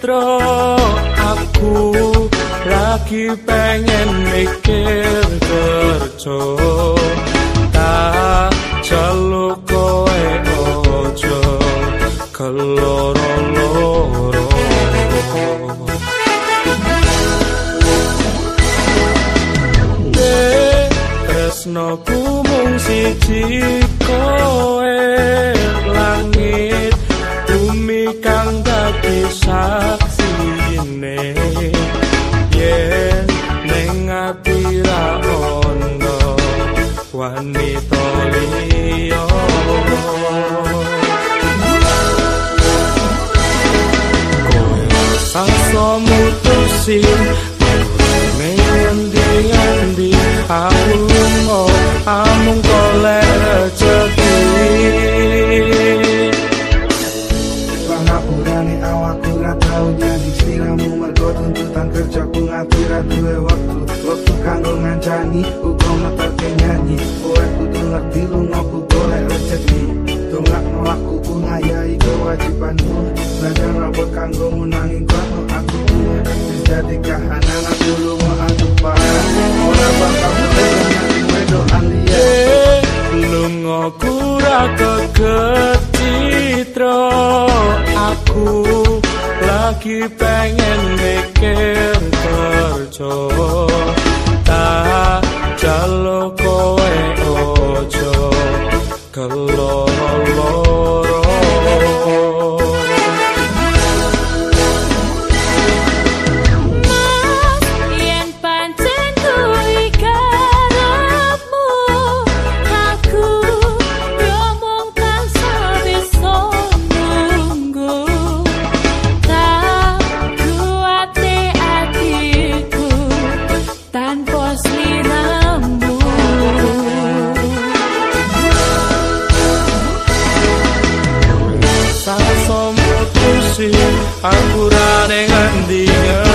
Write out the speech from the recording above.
kecitra aku lagi pengen mikir kerja. Tak celuk kowe ojo keloro loro tresno ku mung siji kowe langit bumi kang dadi saksine. Yen ning ati ra ono wanita liya. Sasa mutusin Ngendi-ngendi Aku lungo Amung kolek rezeki berani nak pakai nyanyi. Buat ku dengar di lungo ku boleh rezeki. Dongak nolak ku kunayai kewajibanmu Belajar robot kanggo ngunangi kono aku Jadi kahanan aku mau aku parah Orang bakal mendengar wedo Lu ngaku kura ketitro Aku lagi pengen mikir kerja mutusi aku rane ngendi-ngendi